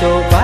to pa